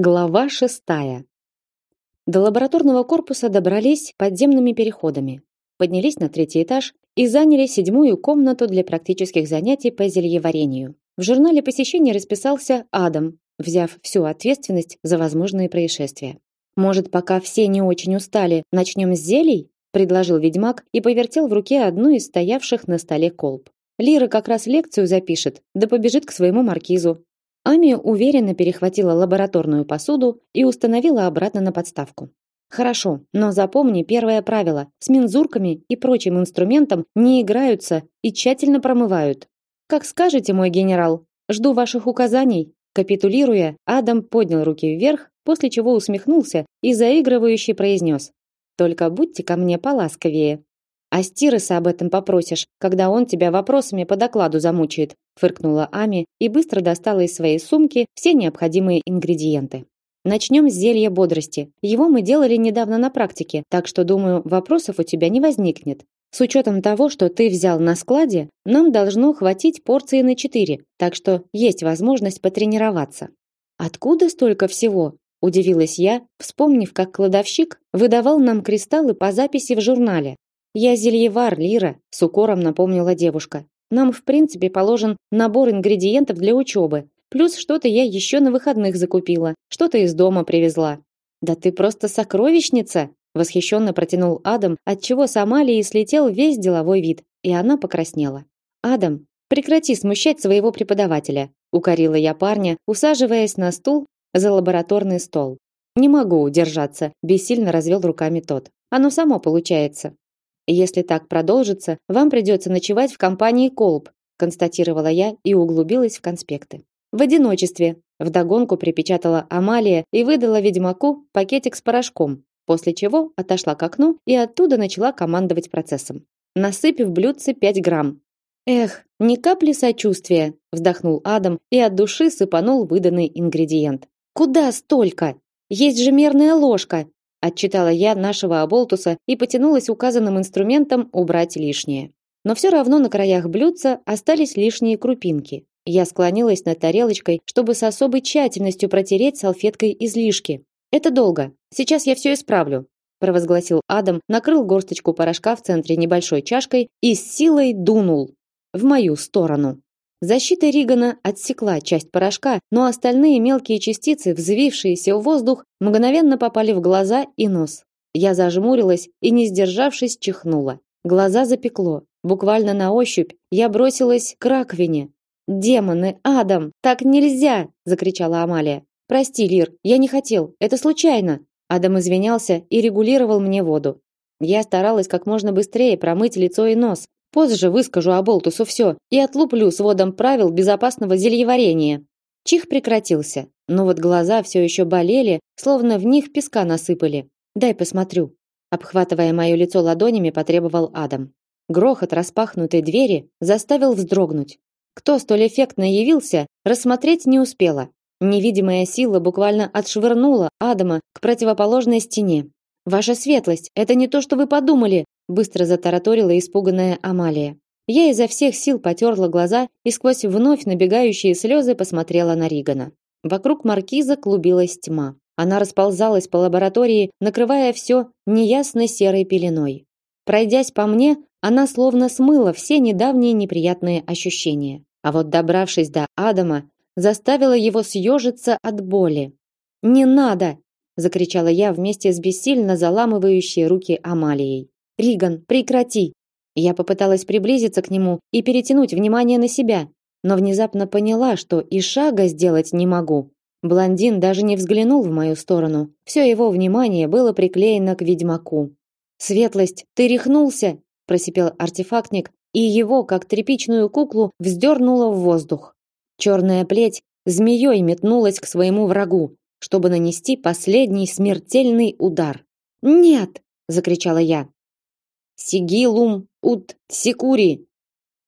Глава шестая. До лабораторного корпуса добрались подземными переходами, поднялись на третий этаж и заняли седьмую комнату для практических занятий по зельеварению. В журнале посещения расписался Адам, взяв всю ответственность за возможные происшествия. Может, пока все не очень устали, начнем с зелий? предложил ведьмак и повертел в руке одну из стоявших на столе колб. Лира как раз лекцию запишет, да побежит к своему маркизу. Ами уверенно перехватила лабораторную посуду и установила обратно на подставку. Хорошо, но запомни первое правило: с мензурками и прочим инструментом не играются и тщательно промывают. Как скажете, мой генерал. Жду ваших указаний. Капитулируя, Адам поднял руки вверх, после чего усмехнулся и заигрывающе произнес: "Только будьте ко мне поласковее". А Стиреса об этом попросишь, когда он тебя вопросами по докладу замучает, фыркнула Ами и быстро достала из своей сумки все необходимые ингредиенты. Начнем с зелья бодрости. Его мы делали недавно на практике, так что, думаю, вопросов у тебя не возникнет. С учетом того, что ты взял на складе, нам должно хватить порции на четыре, так что есть возможность потренироваться. Откуда столько всего? Удивилась я, вспомнив, как кладовщик выдавал нам кристаллы по записи в журнале. Я зельевар, Лира, с укором напомнила девушка. Нам, в принципе, положен набор ингредиентов для учебы. Плюс что-то я еще на выходных закупила, что-то из дома привезла. Да ты просто сокровищница, восхищенно протянул Адам, отчего с Амалии слетел весь деловой вид, и она покраснела. Адам, прекрати смущать своего преподавателя, укорила я парня, усаживаясь на стул за лабораторный стол. Не могу удержаться, бессильно развел руками тот. Оно само получается. Если так продолжится, вам придется ночевать в компании Колб, констатировала я и углубилась в конспекты. В одиночестве, вдогонку припечатала Амалия и выдала ведьмаку пакетик с порошком, после чего отошла к окну и оттуда начала командовать процессом. Насыпь в блюдце 5 грамм. Эх, ни капли сочувствия, вздохнул Адам и от души сыпанул выданный ингредиент. Куда столько? Есть же мерная ложка, отчитала я нашего оболтуса и потянулась указанным инструментом убрать лишнее. Но все равно на краях блюдца остались лишние крупинки. Я склонилась над тарелочкой, чтобы с особой тщательностью протереть салфеткой излишки. Это долго. Сейчас я все исправлю, провозгласил Адам, накрыл горсточку порошка в центре небольшой чашкой и с силой дунул в мою сторону. Защита Ригана отсекла часть порошка, но остальные мелкие частицы, взвившиеся в воздух, мгновенно попали в глаза и нос. Я зажмурилась и, не сдержавшись, чихнула. Глаза запекло. Буквально на ощупь я бросилась к раковине. «Демоны, Адам, так нельзя!» – закричала Амалия. «Прости, Лир, я не хотел, это случайно!» Адам извинялся и регулировал мне воду. Я старалась как можно быстрее промыть лицо и нос, Позже выскажу Аболтусу все и отлуплю сводом правил безопасного зельеварения. Чих прекратился, но вот глаза все еще болели, словно в них песка насыпали. Дай посмотрю. Обхватывая мое лицо ладонями, потребовал Адам. Грохот распахнутой двери заставил вздрогнуть. Кто столь эффектно явился, рассмотреть не успела. Невидимая сила буквально отшвырнула Адама к противоположной стене. Ваша светлость, это не то, что вы подумали, быстро затараторила испуганная Амалия. Я изо всех сил потерла глаза и сквозь вновь набегающие слезы посмотрела на Ригана. Вокруг маркиза клубилась тьма. Она расползалась по лаборатории, накрывая все неясной серой пеленой. Пройдясь по мне, она словно смыла все недавние неприятные ощущения. А вот добравшись до Адама, заставила его съежиться от боли. «Не надо!» – закричала я вместе с бессильно заламывающей руки Амалией. Риган, прекрати. Я попыталась приблизиться к нему и перетянуть внимание на себя, но внезапно поняла, что и шага сделать не могу. Блондин даже не взглянул в мою сторону. Все его внимание было приклеено к ведьмаку. Светлость, ты рехнулся, просипел артефактник, и его, как тряпичную куклу, вздернуло в воздух. Черная плеть змеей метнулась к своему врагу, чтобы нанести последний смертельный удар. "Нет!" закричала я. Сигилум ут секури.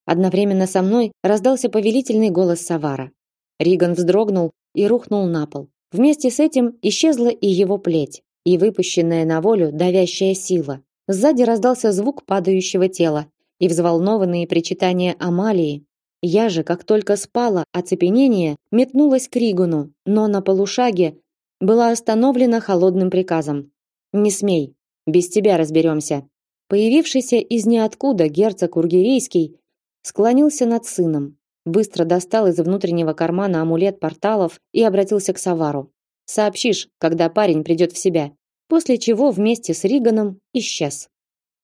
Одновременно со мной раздался повелительный голос Савара. Риган вздрогнул и рухнул на пол. Вместе с этим исчезла и его плеть, и выпущенная на волю давящая сила. Сзади раздался звук падающего тела и взволнованные причитания Амалии. Я же, как только спала оцепенение, метнулась к Ригуну, но на полушаге была остановлена холодным приказом. «Не смей, без тебя разберемся». Появившийся из ниоткуда герцог Ургерейский склонился над сыном, быстро достал из внутреннего кармана амулет порталов и обратился к Савару. «Сообщишь, когда парень придет в себя», после чего вместе с Риганом исчез.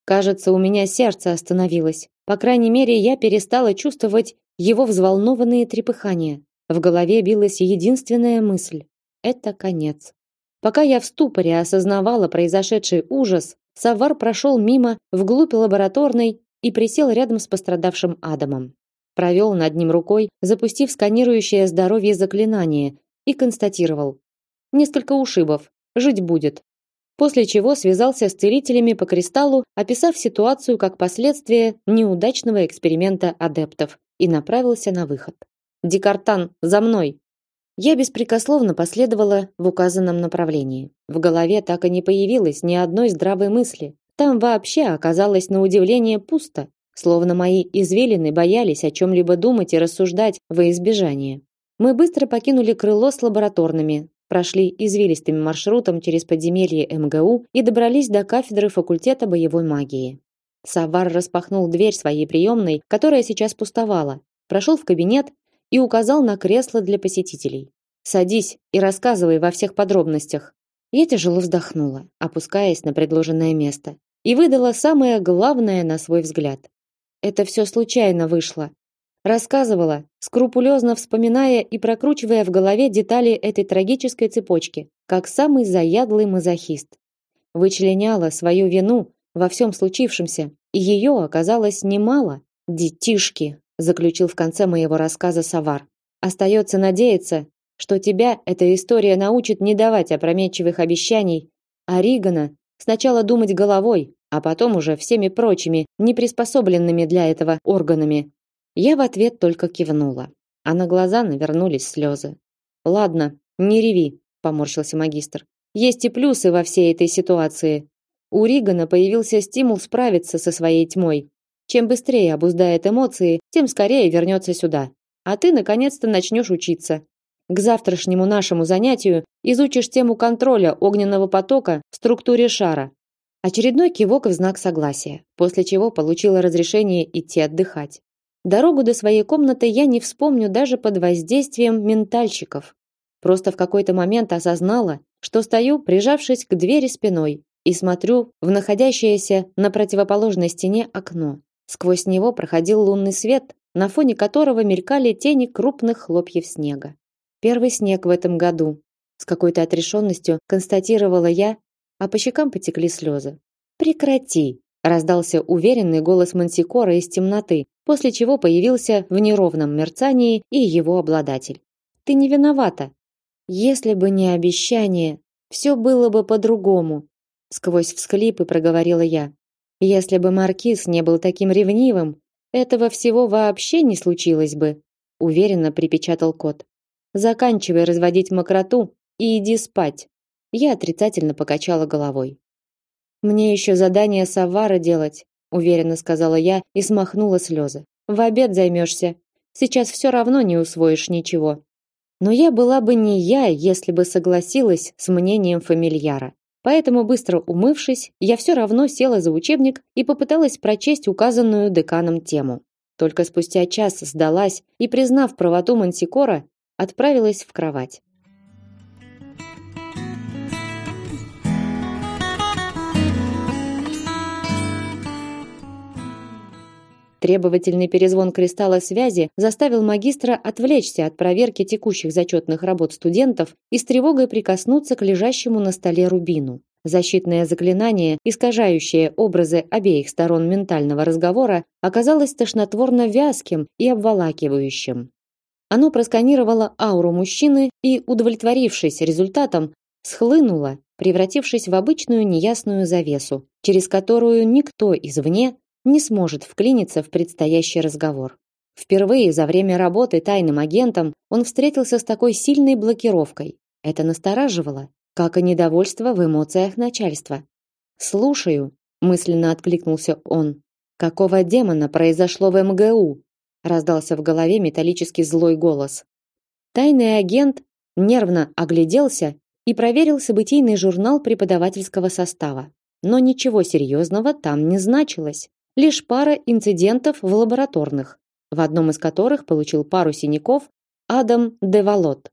Кажется, у меня сердце остановилось. По крайней мере, я перестала чувствовать его взволнованные трепыхания. В голове билась единственная мысль это конец. Пока я в ступоре осознавала произошедший ужас, Савар прошел мимо вглубь лабораторной и присел рядом с пострадавшим Адамом. Провел над ним рукой, запустив сканирующее здоровье заклинание, и констатировал: несколько ушибов, жить будет. После чего связался с целителями по кристаллу, описав ситуацию как последствие неудачного эксперимента адептов, и направился на выход. Дикартан, за мной. Я беспрекословно последовала в указанном направлении. В голове так и не появилось ни одной здравой мысли. Там вообще оказалось на удивление пусто, словно мои извилины боялись о чем либо думать и рассуждать во избежание. Мы быстро покинули крыло с лабораторными, прошли извилистым маршрутом через подземелье МГУ и добрались до кафедры факультета боевой магии. Савар распахнул дверь своей приемной, которая сейчас пустовала, прошел в кабинет и указал на кресло для посетителей. Садись и рассказывай во всех подробностях. Я тяжело вздохнула, опускаясь на предложенное место, и выдала самое главное на свой взгляд. Это все случайно вышло. Рассказывала, скрупулезно вспоминая и прокручивая в голове детали этой трагической цепочки, как самый заядлый мазохист. Вычленяла свою вину во всем случившемся, и ее оказалось немало. Детишки, заключил в конце моего рассказа Савар. Остается надеяться, что тебя эта история научит не давать опрометчивых обещаний, а Ригана сначала думать головой, а потом уже всеми прочими, неприспособленными для этого органами. Я в ответ только кивнула, а на глаза навернулись слезы. Ладно, не реви, поморщился магистр. Есть и плюсы во всей этой ситуации. У Ригана появился стимул справиться со своей тьмой, чем быстрее обуздает эмоции, тем скорее вернется сюда. А ты наконец-то начнешь учиться. К завтрашнему нашему занятию изучишь тему контроля огненного потока в структуре шара. Очередной кивок в знак согласия, после чего получила разрешение идти отдыхать. Дорогу до своей комнаты я не вспомню даже под воздействием ментальщиков. Просто в какой-то момент осознала, что стою, прижавшись к двери спиной, и смотрю в находящееся на противоположной стене окно. Сквозь него проходил лунный свет, на фоне которого мелькали тени крупных хлопьев снега. Первый снег в этом году. С какой-то отрешенностью констатировала я, а по щекам потекли слезы. Прекрати, раздался уверенный голос Мансикора из темноты, после чего появился в неровном мерцании и его обладатель. Ты не виновата. Если бы не обещание, все было бы по-другому, сквозь всхлипы проговорила я. Если бы маркиз не был таким ревнивым, этого всего вообще не случилось бы, уверенно припечатал кот. Заканчивай разводить мокроту и иди спать. Я отрицательно покачала головой. Мне еще задание Савара делать, уверенно сказала я и смахнула слезы. В обед займешься. Сейчас все равно не усвоишь ничего. Но я была бы не я, если бы согласилась с мнением фамильяра. Поэтому, быстро умывшись, я все равно села за учебник и попыталась прочесть указанную деканом тему. Только спустя час сдалась и, признав правоту Мансикора, отправилась в кровать. Требовательный перезвон кристалла связи заставил магистра отвлечься от проверки текущих зачетных работ студентов и с тревогой прикоснуться к лежащему на столе рубину. Защитное заклинание, искажающее образы обеих сторон ментального разговора, оказалось тошнотворно вязким и обволакивающим. Оно просканировало ауру мужчины и, удовлетворившись результатом, схлынуло, превратившись в обычную неясную завесу, через которую никто извне не сможет вклиниться в предстоящий разговор. Впервые за время работы тайным агентом он встретился с такой сильной блокировкой. Это настораживало, как и недовольство в эмоциях начальства. "Слушаю", мысленно откликнулся он. "Какого демона произошло в МГУ?" раздался в голове металлический злой голос. Тайный агент нервно огляделся и проверил событийный журнал преподавательского состава. Но ничего серьезного там не значилось. Лишь пара инцидентов в лабораторных, в одном из которых получил пару синяков Адам Девалот.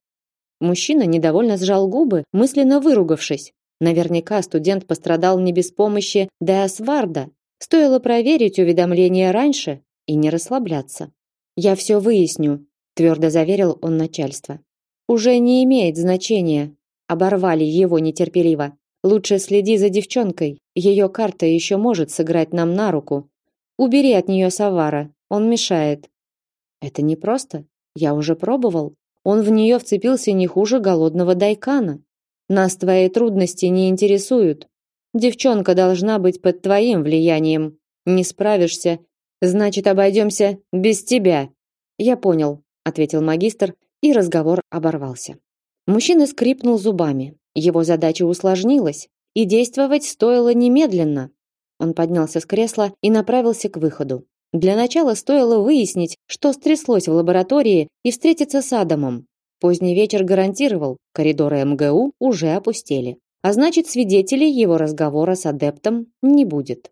Мужчина недовольно сжал губы, мысленно выругавшись. Наверняка студент пострадал не без помощи Деасварда. Стоило проверить уведомление раньше и не расслабляться. Я все выясню, твердо заверил он начальство. Уже не имеет значения, оборвали его нетерпеливо. Лучше следи за девчонкой. Ее карта еще может сыграть нам на руку. Убери от нее Савара, он мешает. Это не просто. Я уже пробовал. Он в нее вцепился не хуже голодного дайкана. Нас твои трудности не интересуют. Девчонка должна быть под твоим влиянием. Не справишься, значит, обойдемся без тебя. Я понял, ответил магистр, и разговор оборвался. Мужчина скрипнул зубами. Его задача усложнилась, и действовать стоило немедленно. Он поднялся с кресла и направился к выходу. Для начала стоило выяснить, что стряслось в лаборатории, и встретиться с Адамом. Поздний вечер гарантировал, коридоры МГУ уже опустели. А значит, свидетелей его разговора с адептом не будет.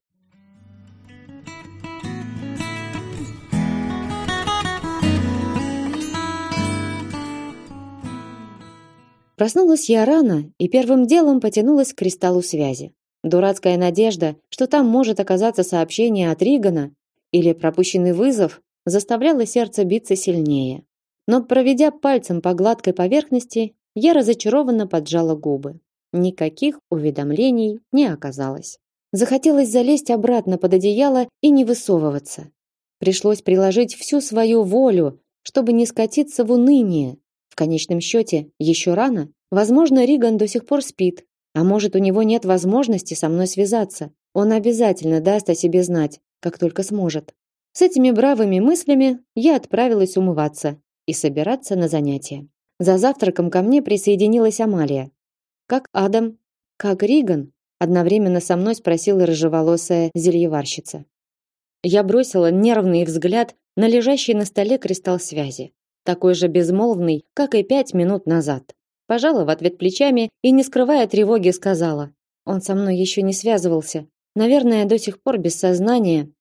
Проснулась я рано и первым делом потянулась к кристаллу связи. Дурацкая надежда, что там может оказаться сообщение от Ригана или пропущенный вызов, заставляла сердце биться сильнее. Но проведя пальцем по гладкой поверхности, я разочарованно поджала губы. Никаких уведомлений не оказалось. Захотелось залезть обратно под одеяло и не высовываться. Пришлось приложить всю свою волю, чтобы не скатиться в уныние, в конечном счете, еще рано. Возможно, Риган до сих пор спит, а может, у него нет возможности со мной связаться. Он обязательно даст о себе знать, как только сможет. С этими бравыми мыслями я отправилась умываться и собираться на занятия. За завтраком ко мне присоединилась Амалия. Как Адам, как Риган, одновременно со мной спросила рыжеволосая зельеварщица. Я бросила нервный взгляд на лежащий на столе кристалл связи такой же безмолвный, как и пять минут назад. Пожала в ответ плечами и, не скрывая тревоги, сказала: "Он со мной еще не связывался. Наверное, до сих пор без сознания".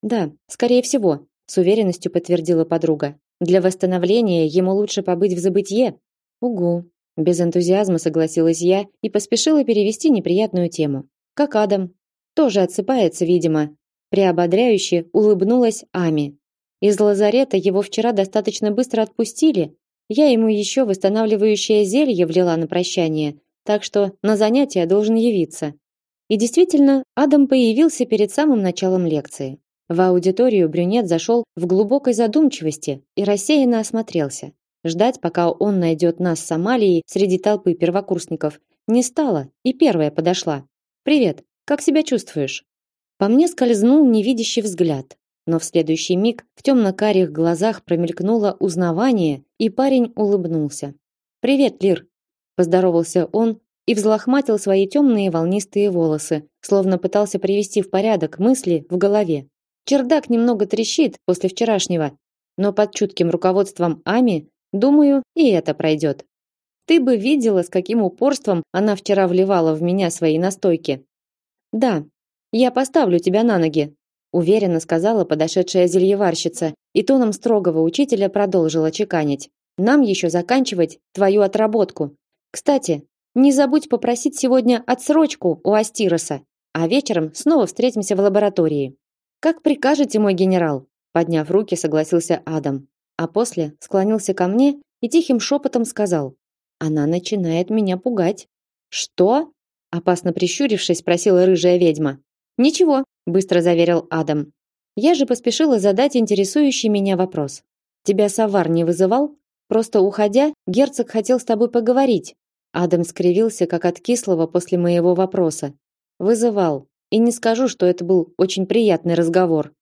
"Да, скорее всего", с уверенностью подтвердила подруга. "Для восстановления ему лучше побыть в забытье". "Угу", без энтузиазма согласилась я и поспешила перевести неприятную тему. "Как Адам тоже отсыпается, видимо". Приободряюще улыбнулась Ами. Из лазарета его вчера достаточно быстро отпустили. Я ему еще восстанавливающее зелье влила на прощание, так что на занятия должен явиться. И действительно, Адам появился перед самым началом лекции. В аудиторию брюнет зашел в глубокой задумчивости и рассеянно осмотрелся. Ждать, пока он найдет нас с Амалией среди толпы первокурсников, не стало, и первая подошла. «Привет, как себя чувствуешь?» По мне скользнул невидящий взгляд но в следующий миг в темно-карих глазах промелькнуло узнавание, и парень улыбнулся. «Привет, Лир!» – поздоровался он и взлохматил свои темные волнистые волосы, словно пытался привести в порядок мысли в голове. Чердак немного трещит после вчерашнего, но под чутким руководством Ами, думаю, и это пройдет. Ты бы видела, с каким упорством она вчера вливала в меня свои настойки. Да, я поставлю тебя на ноги, уверенно сказала подошедшая зельеварщица и тоном строгого учителя продолжила чеканить. Нам еще заканчивать твою отработку. Кстати, не забудь попросить сегодня отсрочку у Астироса, а вечером снова встретимся в лаборатории. Как прикажете, мой генерал, подняв руки, согласился Адам, а после склонился ко мне и тихим шепотом сказал: "Она начинает меня пугать". "Что?" опасно прищурившись, спросила рыжая ведьма. "Ничего", быстро заверил Адам. Я же поспешила задать интересующий меня вопрос. Тебя Савар не вызывал? Просто уходя, герцог хотел с тобой поговорить. Адам скривился, как от кислого после моего вопроса. Вызывал. И не скажу, что это был очень приятный разговор.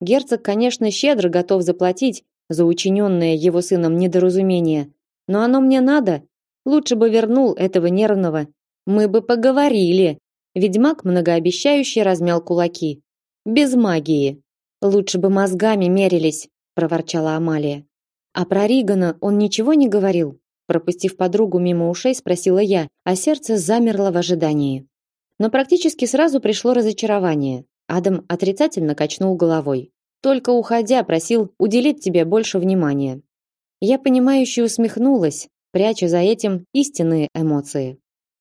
Герцог, конечно, щедро готов заплатить за учиненное его сыном недоразумение, но оно мне надо. Лучше бы вернул этого нервного. Мы бы поговорили, Ведьмак многообещающе размял кулаки. Без магии. Лучше бы мозгами мерились, проворчала Амалия. А про Ригана он ничего не говорил. пропустив подругу мимо ушей, спросила я, а сердце замерло в ожидании. Но практически сразу пришло разочарование. Адам отрицательно качнул головой. Только уходя просил уделить тебе больше внимания. Я понимающе усмехнулась, пряча за этим истинные эмоции.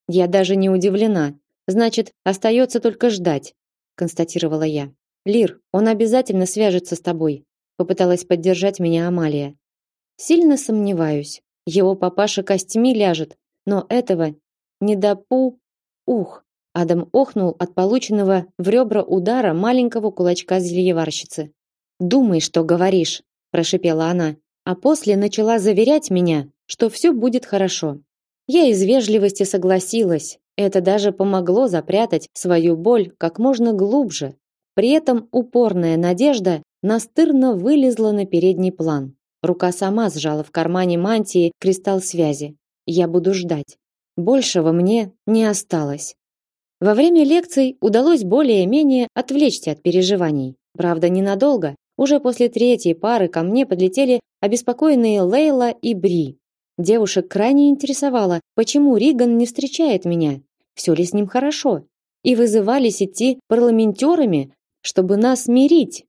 Я даже не удивлена. Значит, остается только ждать, констатировала я. Лир, он обязательно свяжется с тобой, попыталась поддержать меня Амалия. Сильно сомневаюсь. Его папаша костьми ляжет, но этого не допу. Ух, Адам охнул от полученного в ребра удара маленького кулачка зельеварщицы. Думай, что говоришь, прошипела она, а после начала заверять меня, что все будет хорошо. Я из вежливости согласилась. Это даже помогло запрятать свою боль как можно глубже. При этом упорная надежда настырно вылезла на передний план. Рука сама сжала в кармане мантии кристалл связи. Я буду ждать. Большего мне не осталось. Во время лекций удалось более-менее отвлечься от переживаний. Правда, ненадолго. Уже после третьей пары ко мне подлетели обеспокоенные Лейла и Бри. Девушек крайне интересовало, почему Риган не встречает меня, все ли с ним хорошо, и вызывались идти парламентерами, чтобы нас мирить.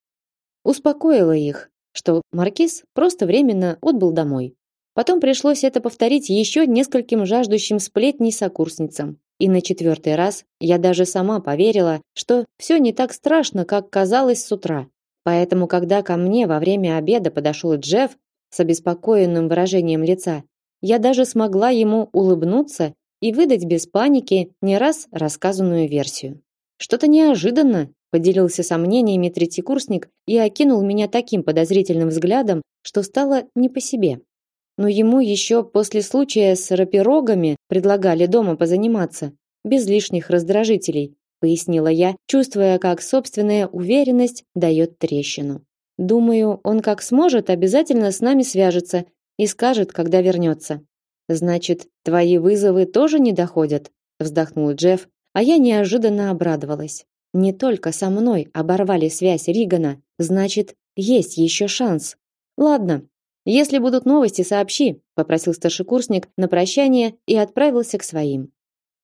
Успокоила их, что маркиз просто временно отбыл домой. Потом пришлось это повторить еще нескольким жаждущим сплетней сокурсницам. И на четвертый раз я даже сама поверила, что все не так страшно, как казалось с утра. Поэтому, когда ко мне во время обеда подошел Джефф с обеспокоенным выражением лица, я даже смогла ему улыбнуться и выдать без паники не раз рассказанную версию. Что-то неожиданно, поделился сомнениями третий курсник и окинул меня таким подозрительным взглядом, что стало не по себе. Но ему еще после случая с рапирогами предлагали дома позаниматься, без лишних раздражителей, пояснила я, чувствуя, как собственная уверенность дает трещину. Думаю, он как сможет, обязательно с нами свяжется и скажет, когда вернется. Значит, твои вызовы тоже не доходят, вздохнул Джефф, а я неожиданно обрадовалась. Не только со мной оборвали связь Ригана, значит, есть еще шанс. Ладно, если будут новости, сообщи, попросил старшекурсник на прощание и отправился к своим.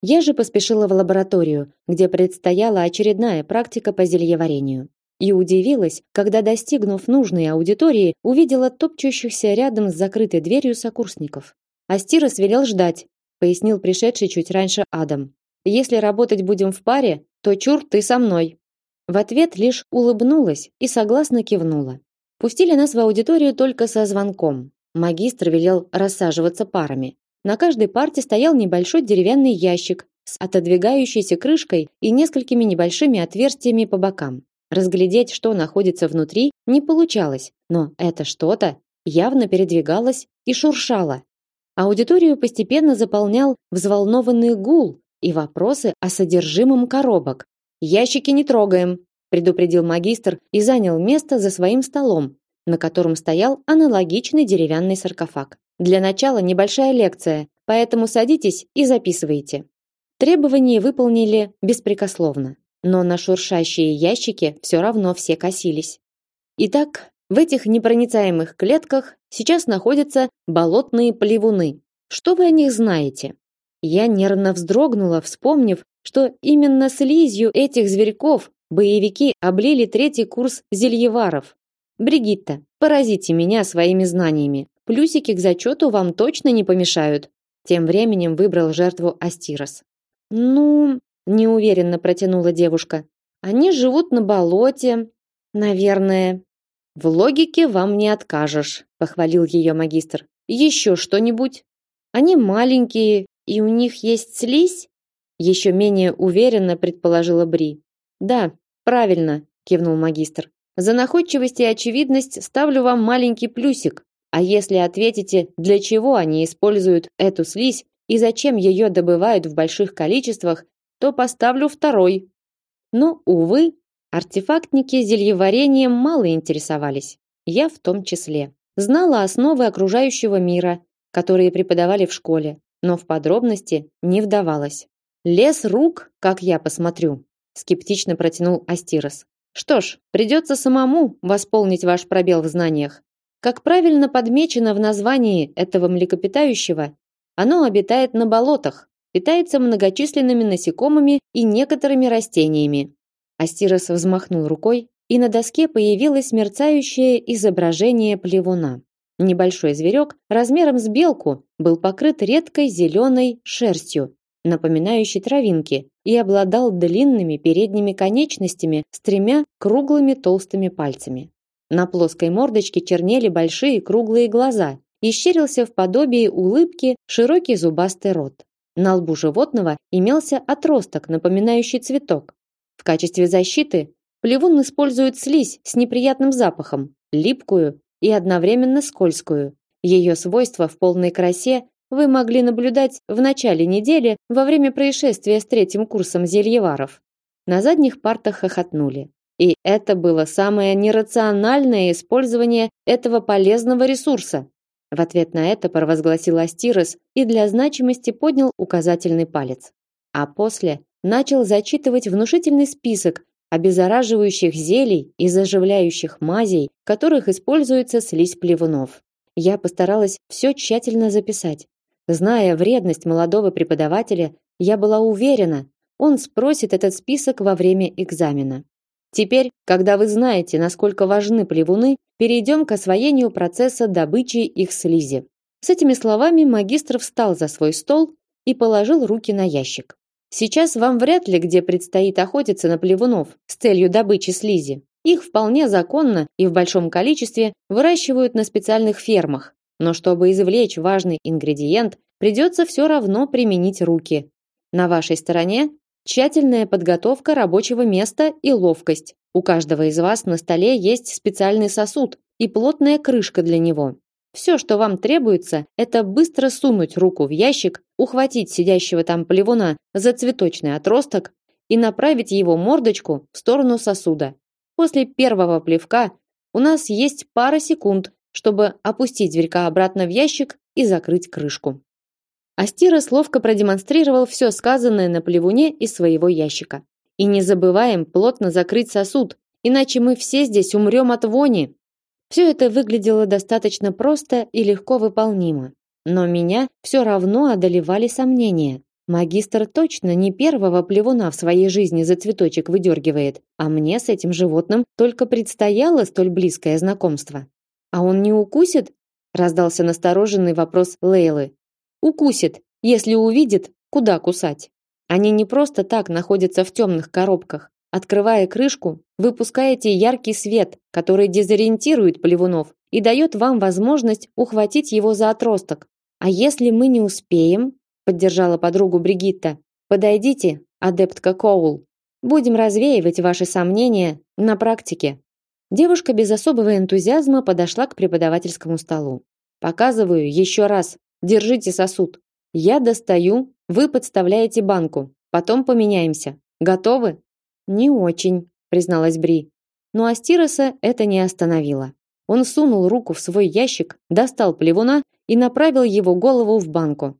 Я же поспешила в лабораторию, где предстояла очередная практика по зельеварению и удивилась, когда, достигнув нужной аудитории, увидела топчущихся рядом с закрытой дверью сокурсников. Астирос велел ждать, пояснил пришедший чуть раньше Адам. Если работать будем в паре, то чур ты со мной. В ответ лишь улыбнулась и согласно кивнула. Пустили нас в аудиторию только со звонком. Магистр велел рассаживаться парами. На каждой парте стоял небольшой деревянный ящик с отодвигающейся крышкой и несколькими небольшими отверстиями по бокам. Разглядеть, что находится внутри, не получалось, но это что-то явно передвигалось и шуршало. Аудиторию постепенно заполнял взволнованный гул и вопросы о содержимом коробок. «Ящики не трогаем», – предупредил магистр и занял место за своим столом, на котором стоял аналогичный деревянный саркофаг. Для начала небольшая лекция, поэтому садитесь и записывайте. Требования выполнили беспрекословно но на шуршащие ящики все равно все косились. Итак, в этих непроницаемых клетках сейчас находятся болотные плевуны. Что вы о них знаете? Я нервно вздрогнула, вспомнив, что именно слизью этих зверьков боевики облили третий курс зельеваров. Бригитта, поразите меня своими знаниями. Плюсики к зачету вам точно не помешают. Тем временем выбрал жертву Астирос. Ну, неуверенно протянула девушка. Они живут на болоте, наверное. В логике вам не откажешь, похвалил ее магистр. Еще что-нибудь? Они маленькие, и у них есть слизь? Еще менее уверенно предположила Бри. Да, правильно, кивнул магистр. За находчивость и очевидность ставлю вам маленький плюсик. А если ответите, для чего они используют эту слизь и зачем ее добывают в больших количествах, то поставлю второй. Но, увы, артефактники зельеварением мало интересовались. Я в том числе. Знала основы окружающего мира, которые преподавали в школе, но в подробности не вдавалась. Лес рук, как я посмотрю, скептично протянул Астирос. Что ж, придется самому восполнить ваш пробел в знаниях. Как правильно подмечено в названии этого млекопитающего, Оно обитает на болотах, питается многочисленными насекомыми и некоторыми растениями. Астирос взмахнул рукой, и на доске появилось мерцающее изображение плевуна. Небольшой зверек размером с белку был покрыт редкой зеленой шерстью, напоминающей травинки, и обладал длинными передними конечностями с тремя круглыми толстыми пальцами. На плоской мордочке чернели большие круглые глаза, и щерился в подобии улыбки широкий зубастый рот. На лбу животного имелся отросток, напоминающий цветок. Качестве защиты плевун использует слизь с неприятным запахом, липкую и одновременно скользкую. Ее свойства в полной красе вы могли наблюдать в начале недели во время происшествия с третьим курсом зельеваров. На задних партах хохотнули. И это было самое нерациональное использование этого полезного ресурса. В ответ на это провозгласил Астирос и для значимости поднял указательный палец. А после начал зачитывать внушительный список обеззараживающих зелий и заживляющих мазей, которых используется слизь плевунов. Я постаралась все тщательно записать. Зная вредность молодого преподавателя, я была уверена, он спросит этот список во время экзамена. Теперь, когда вы знаете, насколько важны плевуны, перейдем к освоению процесса добычи их слизи. С этими словами магистр встал за свой стол и положил руки на ящик. Сейчас вам вряд ли где предстоит охотиться на плевунов с целью добычи слизи. Их вполне законно и в большом количестве выращивают на специальных фермах. Но чтобы извлечь важный ингредиент, придется все равно применить руки. На вашей стороне тщательная подготовка рабочего места и ловкость. У каждого из вас на столе есть специальный сосуд и плотная крышка для него. Все, что вам требуется, это быстро сунуть руку в ящик, ухватить сидящего там плевуна за цветочный отросток и направить его мордочку в сторону сосуда. После первого плевка у нас есть пара секунд, чтобы опустить зверька обратно в ящик и закрыть крышку. Астирос ловко продемонстрировал все сказанное на плевуне из своего ящика. И не забываем плотно закрыть сосуд, иначе мы все здесь умрем от вони. Все это выглядело достаточно просто и легко выполнимо, но меня все равно одолевали сомнения. Магистр точно не первого плевуна в своей жизни за цветочек выдергивает, а мне с этим животным только предстояло столь близкое знакомство. А он не укусит? раздался настороженный вопрос Лейлы. Укусит, если увидит, куда кусать. Они не просто так находятся в темных коробках. Открывая крышку, выпускаете яркий свет, который дезориентирует плевунов и дает вам возможность ухватить его за отросток. А если мы не успеем, поддержала подругу Бригитта. Подойдите, адептка Коул. Будем развеивать ваши сомнения на практике. Девушка без особого энтузиазма подошла к преподавательскому столу. Показываю еще раз. Держите сосуд. Я достаю, вы подставляете банку. Потом поменяемся. Готовы? Не очень, призналась Бри. Но Астироса это не остановило. Он сунул руку в свой ящик, достал плевуна и направил его голову в банку.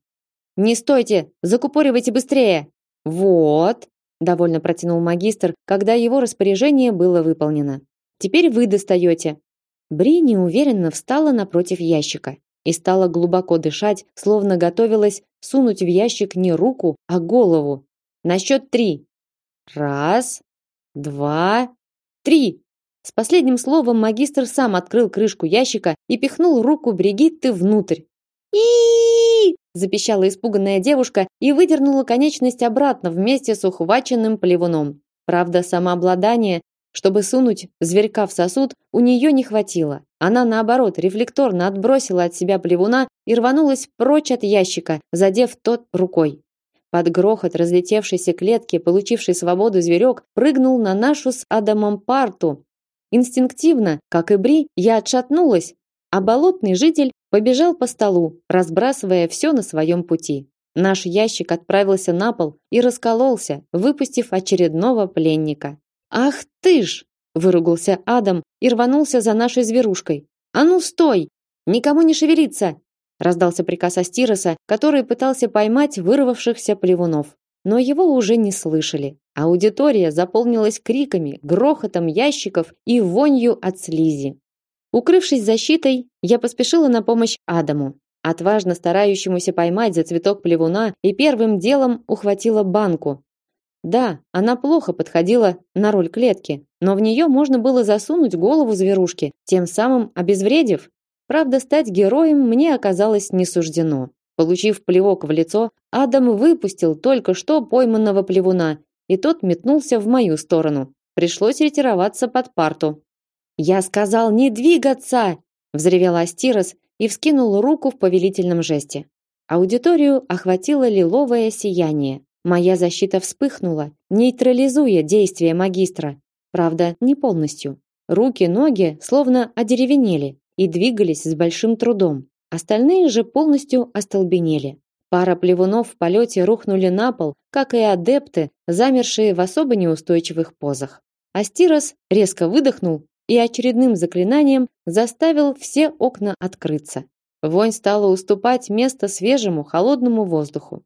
Не стойте, закупоривайте быстрее. Вот, довольно протянул магистр, когда его распоряжение было выполнено. Теперь вы достаете. Бри неуверенно встала напротив ящика и стала глубоко дышать, словно готовилась сунуть в ящик не руку, а голову. На счет три. Раз, два, три. С последним словом магистр сам открыл крышку ящика и пихнул руку Бригитты внутрь. и запищала испуганная девушка и выдернула конечность обратно вместе с ухваченным плевуном. Правда, самообладание, чтобы сунуть зверька в сосуд, у нее не хватило. Она наоборот рефлекторно отбросила от себя плевуна и рванулась прочь от ящика, задев тот рукой. Под грохот разлетевшейся клетки, получивший свободу зверек, прыгнул на нашу с Адамом парту. Инстинктивно, как и Бри, я отшатнулась, а болотный житель побежал по столу, разбрасывая все на своем пути. Наш ящик отправился на пол и раскололся, выпустив очередного пленника. «Ах ты ж!» – выругался Адам и рванулся за нашей зверушкой. «А ну стой! Никому не шевелиться!» Раздался приказ Астироса, который пытался поймать вырвавшихся плевунов. Но его уже не слышали. Аудитория заполнилась криками, грохотом ящиков и вонью от слизи. Укрывшись защитой, я поспешила на помощь Адаму. отважно старающемуся поймать за цветок плевуна, и первым делом ухватила банку. Да, она плохо подходила на роль клетки, но в нее можно было засунуть голову зверушки, тем самым обезвредив. Правда, стать героем мне оказалось не суждено. Получив плевок в лицо, Адам выпустил только что пойманного плевуна, и тот метнулся в мою сторону. Пришлось ретироваться под парту. «Я сказал не двигаться!» – взревел Астирос и вскинул руку в повелительном жесте. Аудиторию охватило лиловое сияние. Моя защита вспыхнула, нейтрализуя действие магистра. Правда, не полностью. Руки, ноги словно одеревенели и двигались с большим трудом. Остальные же полностью остолбенели. Пара плевунов в полете рухнули на пол, как и адепты, замершие в особо неустойчивых позах. Астирос резко выдохнул и очередным заклинанием заставил все окна открыться. Вонь стала уступать место свежему холодному воздуху.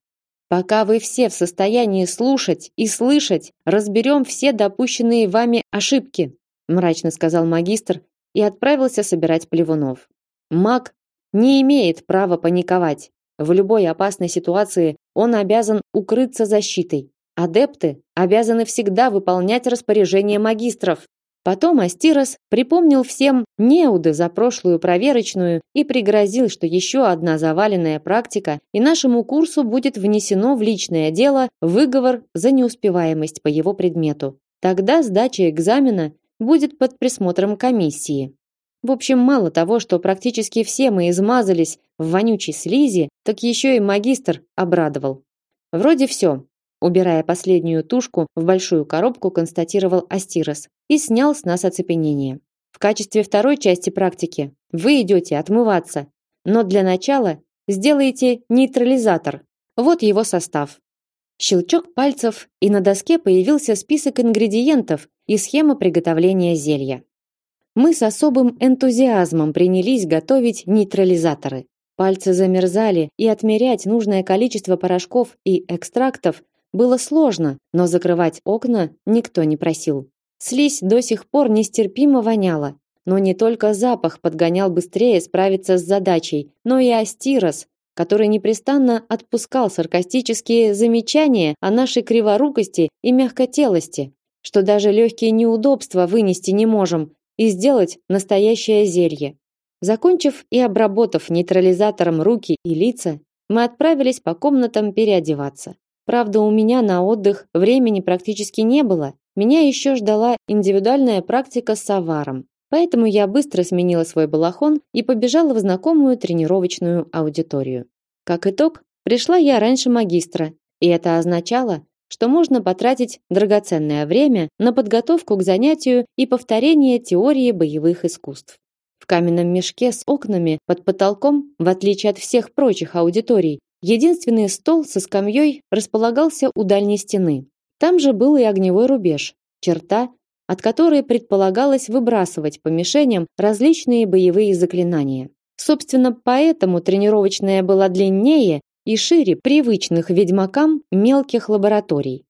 Пока вы все в состоянии слушать и слышать, разберем все допущенные вами ошибки, мрачно сказал магистр и отправился собирать плевунов. Маг не имеет права паниковать. В любой опасной ситуации он обязан укрыться защитой. Адепты обязаны всегда выполнять распоряжения магистров. Потом Астирос припомнил всем неуды за прошлую проверочную и пригрозил, что еще одна заваленная практика, и нашему курсу будет внесено в личное дело выговор за неуспеваемость по его предмету. Тогда сдача экзамена будет под присмотром комиссии. В общем, мало того, что практически все мы измазались в вонючей слизи, так еще и магистр обрадовал. Вроде все. Убирая последнюю тушку в большую коробку, констатировал Астирос и снял с нас оцепенение. В качестве второй части практики вы идете отмываться, но для начала сделайте нейтрализатор. Вот его состав. Щелчок пальцев, и на доске появился список ингредиентов и схема приготовления зелья. Мы с особым энтузиазмом принялись готовить нейтрализаторы. Пальцы замерзали, и отмерять нужное количество порошков и экстрактов было сложно, но закрывать окна никто не просил. Слизь до сих пор нестерпимо воняла, но не только запах подгонял быстрее справиться с задачей, но и астирос, который непрестанно отпускал саркастические замечания о нашей криворукости и мягкотелости, что даже легкие неудобства вынести не можем и сделать настоящее зелье. Закончив и обработав нейтрализатором руки и лица, мы отправились по комнатам переодеваться. Правда, у меня на отдых времени практически не было. Меня еще ждала индивидуальная практика с аваром. Поэтому я быстро сменила свой балахон и побежала в знакомую тренировочную аудиторию. Как итог, пришла я раньше магистра, и это означало, что можно потратить драгоценное время на подготовку к занятию и повторение теории боевых искусств. В каменном мешке с окнами под потолком, в отличие от всех прочих аудиторий, Единственный стол со скамьей располагался у дальней стены. Там же был и огневой рубеж, черта, от которой предполагалось выбрасывать по мишеням различные боевые заклинания. Собственно, поэтому тренировочная была длиннее и шире привычных ведьмакам мелких лабораторий.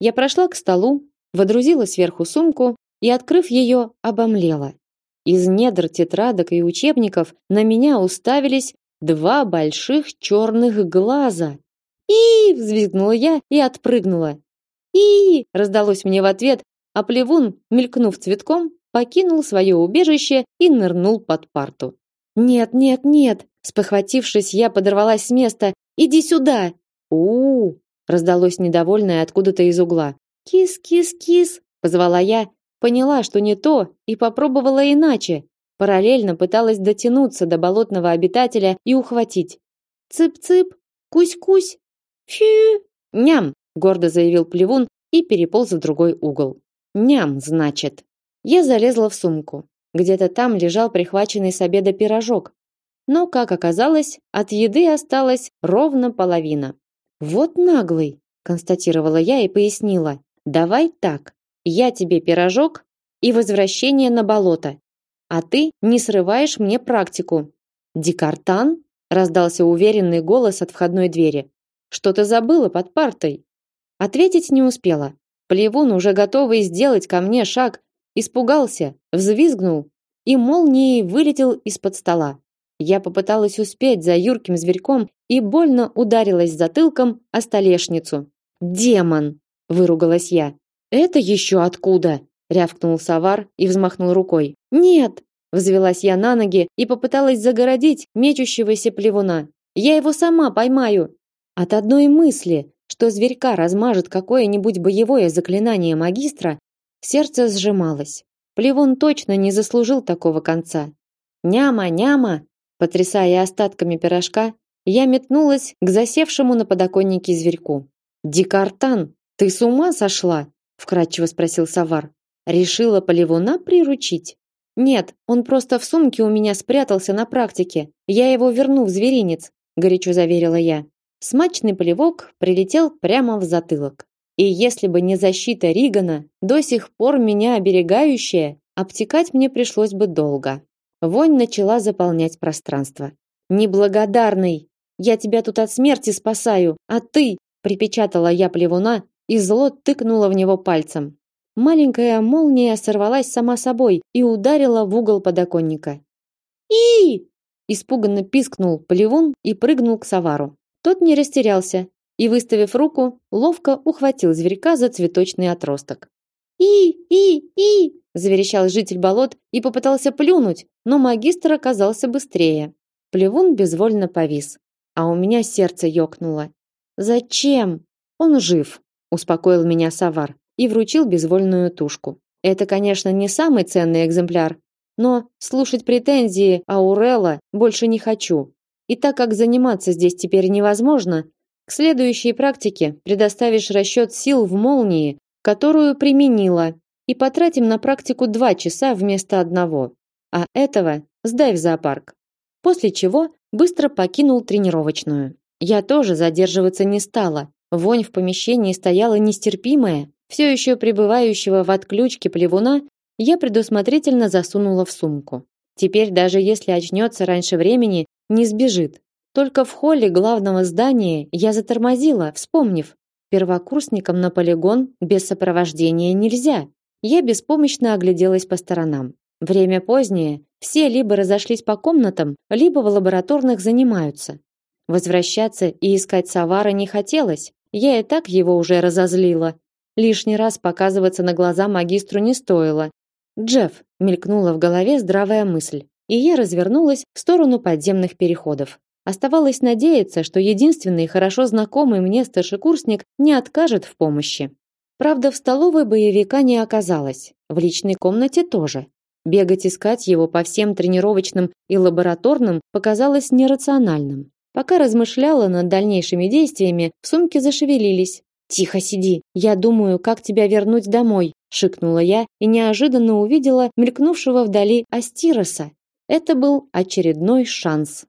Я прошла к столу, водрузила сверху сумку и, открыв ее, обомлела. Из недр тетрадок и учебников на меня уставились два больших черных глаза. И взвизгнула я и отпрыгнула. И раздалось мне в ответ, а плевун, мелькнув цветком, покинул свое убежище и нырнул под парту. Нет, нет, нет, спохватившись, я подорвалась с места. Иди сюда. У, -у, -у раздалось недовольное откуда-то из угла. Кис-кис-кис, позвала я, поняла, что не то, и попробовала иначе. Параллельно пыталась дотянуться до болотного обитателя и ухватить. Цып-цып, кусь-кусь, фью, ням, гордо заявил Плевун и переполз в другой угол. Ням, значит. Я залезла в сумку. Где-то там лежал прихваченный с обеда пирожок. Но, как оказалось, от еды осталась ровно половина. Вот наглый, констатировала я и пояснила. Давай так. Я тебе пирожок и возвращение на болото а ты не срываешь мне практику. Дикартан? раздался уверенный голос от входной двери. Что ты забыла под партой? Ответить не успела. Плевун, уже готовый сделать ко мне шаг, испугался, взвизгнул и молнией вылетел из-под стола. Я попыталась успеть за юрким зверьком и больно ударилась затылком о столешницу. «Демон!» – выругалась я. «Это еще откуда?» – рявкнул Савар и взмахнул рукой. «Нет!» – взвелась я на ноги и попыталась загородить мечущегося плевуна. «Я его сама поймаю!» От одной мысли, что зверька размажет какое-нибудь боевое заклинание магистра, сердце сжималось. Плевун точно не заслужил такого конца. «Няма, няма!» Потрясая остатками пирожка, я метнулась к засевшему на подоконнике зверьку. «Дикартан, ты с ума сошла?» вкратчиво спросил Савар. «Решила Поливуна приручить?» «Нет, он просто в сумке у меня спрятался на практике. Я его верну в зверинец», горячо заверила я. Смачный полевок прилетел прямо в затылок. И если бы не защита Ригана, до сих пор меня оберегающая, обтекать мне пришлось бы долго. Вонь начала заполнять пространство. Неблагодарный, я тебя тут от смерти спасаю, а ты, припечатала я плевуна и зло тыкнула в него пальцем. Маленькая молния сорвалась сама собой и ударила в угол подоконника. И! испуганно пискнул плевун и прыгнул к Савару. Тот не растерялся и, выставив руку, ловко ухватил зверька за цветочный отросток. И, и, и, заверещал житель болот и попытался плюнуть, но магистр оказался быстрее. Плевун безвольно повис, а у меня сердце ёкнуло. Зачем? Он жив, успокоил меня Савар и вручил безвольную тушку. Это, конечно, не самый ценный экземпляр, но слушать претензии Аурела больше не хочу. И так как заниматься здесь теперь невозможно, к следующей практике предоставишь расчет сил в молнии, которую применила, и потратим на практику два часа вместо одного. А этого сдай в зоопарк. После чего быстро покинул тренировочную. Я тоже задерживаться не стала. Вонь в помещении стояла нестерпимая. Все еще пребывающего в отключке плевуна я предусмотрительно засунула в сумку. Теперь даже если очнется раньше времени, не сбежит. Только в холле главного здания я затормозила, вспомнив, первокурсникам на полигон без сопровождения нельзя. Я беспомощно огляделась по сторонам. Время позднее, все либо разошлись по комнатам, либо в лабораторных занимаются. Возвращаться и искать Савара не хотелось. Я и так его уже разозлила. Лишний раз показываться на глаза магистру не стоило. Джефф мелькнула в голове здравая мысль, и я развернулась в сторону подземных переходов. Оставалось надеяться, что единственный хорошо знакомый мне старшекурсник не откажет в помощи. Правда, в столовой боевика не оказалось, в личной комнате тоже. Бегать искать его по всем тренировочным и лабораторным показалось нерациональным. Пока размышляла над дальнейшими действиями, в сумке зашевелились. «Тихо сиди, я думаю, как тебя вернуть домой», шикнула я и неожиданно увидела мелькнувшего вдали Астироса. Это был очередной шанс.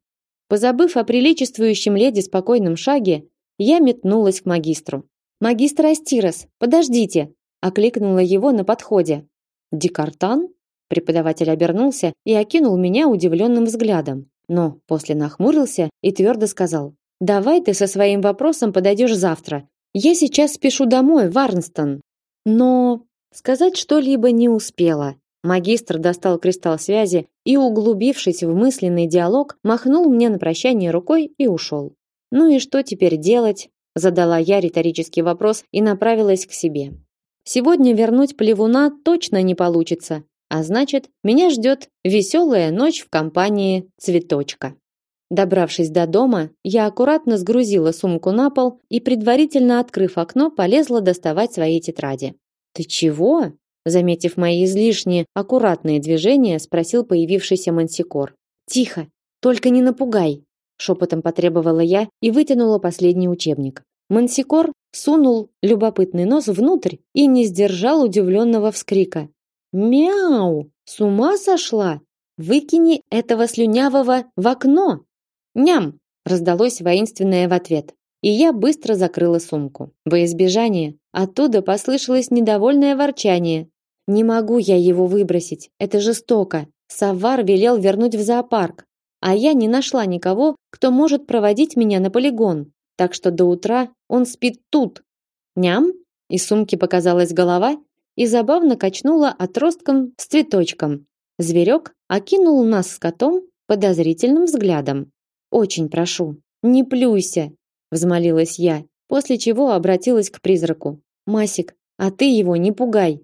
Позабыв о приличествующем леди спокойном шаге, я метнулась к магистру. Магистр Астирос, подождите, окликнула его на подходе. Декартан? Преподаватель обернулся и окинул меня удивленным взглядом, но после нахмурился и твердо сказал: "Давай ты со своим вопросом подойдешь завтра. Я сейчас спешу домой, в Арнстон". Но сказать что-либо не успела. Магистр достал кристалл связи и, углубившись в мысленный диалог, махнул мне на прощание рукой и ушел. Ну и что теперь делать? задала я риторический вопрос и направилась к себе. Сегодня вернуть плевуна точно не получится, а значит, меня ждет веселая ночь в компании цветочка. Добравшись до дома, я аккуратно сгрузила сумку на пол и предварительно открыв окно, полезла доставать свои тетради. Ты чего? Заметив мои излишние аккуратные движения, спросил появившийся Мансикор. Тихо, только не напугай, шепотом потребовала я и вытянула последний учебник. Мансикор сунул любопытный нос внутрь и не сдержал удивленного вскрика. Мяу! С ума сошла? Выкини этого слюнявого в окно. Ням! раздалось воинственное в ответ. И я быстро закрыла сумку. Во избежание оттуда послышалось недовольное ворчание. Не могу я его выбросить, это жестоко. Савар велел вернуть в зоопарк а я не нашла никого, кто может проводить меня на полигон. Так что до утра он спит тут. Ням? Из сумки показалась голова и забавно качнула отростком с цветочком. Зверек окинул нас с котом подозрительным взглядом. Очень прошу, не плюйся, взмолилась я, после чего обратилась к призраку. Масик, а ты его не пугай.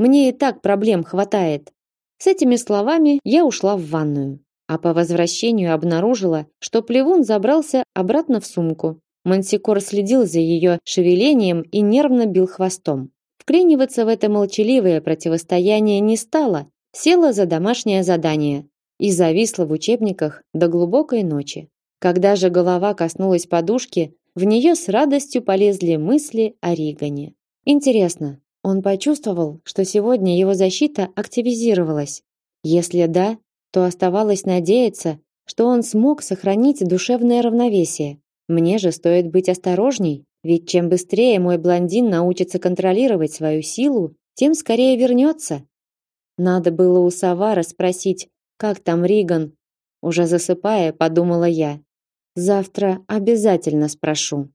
Мне и так проблем хватает. С этими словами я ушла в ванную, а по возвращению обнаружила, что плевун забрался обратно в сумку. Мансикор следил за ее шевелением и нервно бил хвостом. Вклиниваться в это молчаливое противостояние не стала, села за домашнее задание и зависла в учебниках до глубокой ночи. Когда же голова коснулась подушки, в нее с радостью полезли мысли о Ригане. Интересно, он почувствовал, что сегодня его защита активизировалась? Если да, то оставалось надеяться, что он смог сохранить душевное равновесие. Мне же стоит быть осторожней, ведь чем быстрее мой блондин научится контролировать свою силу, тем скорее вернется. Надо было у Савара спросить, как там Риган. Уже засыпая, подумала я. Завтра обязательно спрошу.